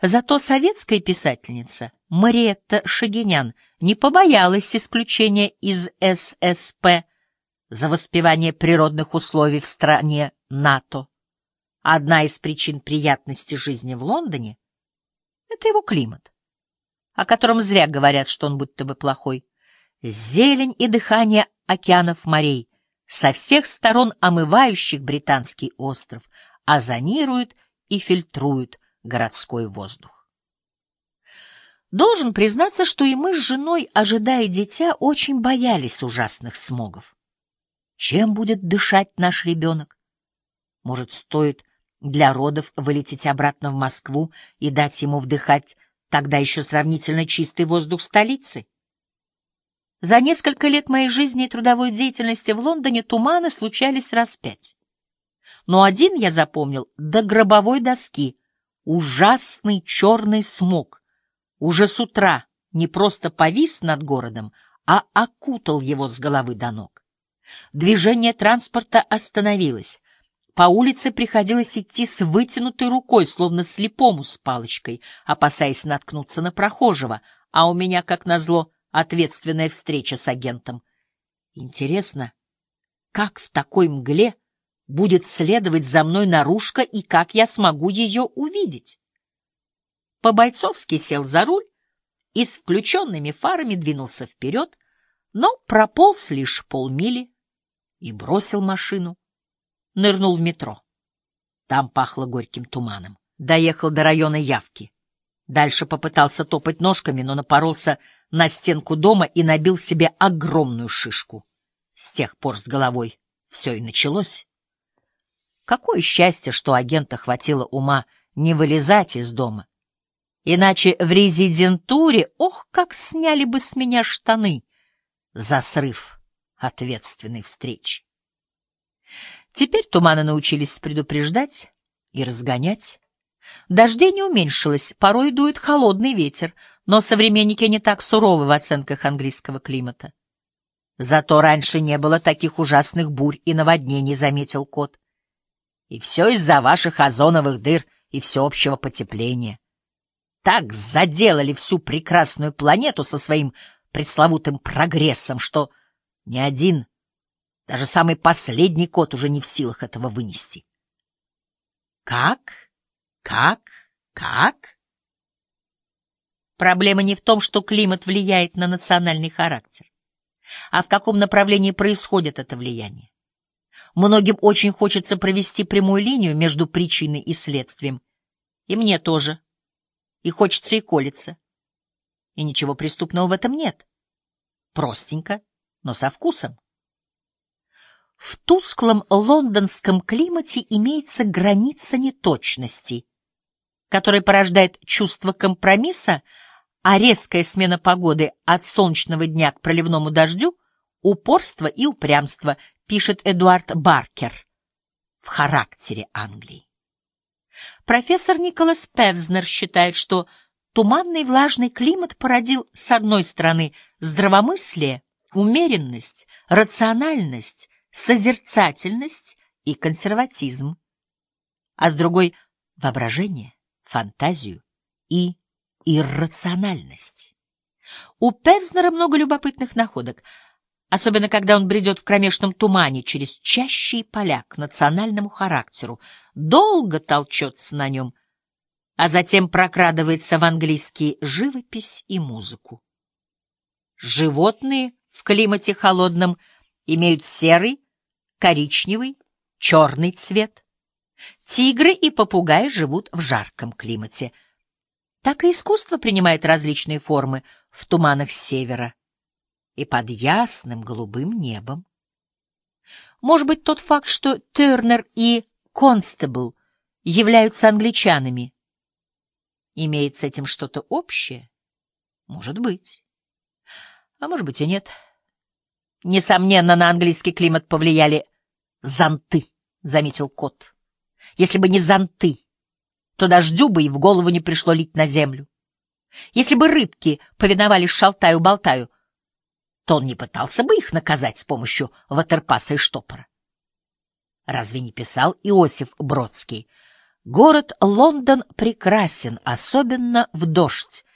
Зато советская писательница Мариетта Шагинян не побоялась исключения из ССП за воспевание природных условий в стране НАТО. Одна из причин приятности жизни в Лондоне — это его климат, о котором зря говорят, что он будто бы плохой. Зелень и дыхание океанов морей, со всех сторон омывающих британский остров, озонируют и фильтруют городской воздух. Должен признаться, что и мы с женой, ожидая дитя, очень боялись ужасных смогов. Чем будет дышать наш ребенок? Может, стоит для родов вылететь обратно в Москву и дать ему вдыхать тогда еще сравнительно чистый воздух столицы? За несколько лет моей жизни и трудовой деятельности в Лондоне туманы случались раз пять. Но один я запомнил до гробовой доски — ужасный черный смог уже с утра не просто повис над городом, а окутал его с головы до ног. Движение транспорта остановилось. По улице приходилось идти с вытянутой рукой, словно слепому с палочкой, опасаясь наткнуться на прохожего, а у меня, как назло, ответственная встреча с агентом. Интересно, как в такой мгле будет следовать за мной наружка и как я смогу ее увидеть. По-бойцовски сел за руль и с включенными фарами двинулся вперед, но прополз лишь полмили и бросил машину. Нырнул в метро. Там пахло горьким туманом. Доехал до района Явки. Дальше попытался топать ножками, но напоролся на стенку дома и набил себе огромную шишку. С тех пор с головой все и началось. Какое счастье, что агента хватило ума не вылезать из дома. Иначе в резидентуре, ох, как сняли бы с меня штаны за срыв ответственной встречи. Теперь туманы научились предупреждать и разгонять. Дождей не уменьшилось, порой дует холодный ветер, но современники не так суровы в оценках английского климата. Зато раньше не было таких ужасных бурь и наводнений, заметил кот. И все из-за ваших озоновых дыр и всеобщего потепления. Так заделали всю прекрасную планету со своим пресловутым прогрессом, что ни один, даже самый последний кот уже не в силах этого вынести. Как? Как? Как? Проблема не в том, что климат влияет на национальный характер, а в каком направлении происходит это влияние. Многим очень хочется провести прямую линию между причиной и следствием. И мне тоже. И хочется и колется. И ничего преступного в этом нет. Простенько, но со вкусом. В тусклом лондонском климате имеется граница неточности, которая порождает чувство компромисса, а резкая смена погоды от солнечного дня к проливному дождю — упорство и упрямство, пишет Эдуард Баркер в характере Англии. Профессор Николас Певзнер считает, что туманный влажный климат породил, с одной стороны, здравомыслие, умеренность, рациональность, созерцательность и консерватизм, а с другой — воображение, фантазию и иррациональность. У Певзнера много любопытных находок — особенно когда он бредет в кромешном тумане через чащие поля к национальному характеру, долго толчется на нем, а затем прокрадывается в английский живопись и музыку. Животные в климате холодном имеют серый, коричневый, черный цвет. Тигры и попугаи живут в жарком климате. Так и искусство принимает различные формы в туманах севера и под ясным голубым небом. Может быть, тот факт, что Тернер и Констебл являются англичанами, имеет с этим что-то общее? Может быть. А может быть и нет. Несомненно, на английский климат повлияли зонты, — заметил кот. Если бы не зонты, то дождю бы и в голову не пришло лить на землю. Если бы рыбки повиновались шалтаю-болтаю, то он не пытался бы их наказать с помощью ватерпаса и штопора. Разве не писал Иосиф Бродский? Город Лондон прекрасен, особенно в дождь.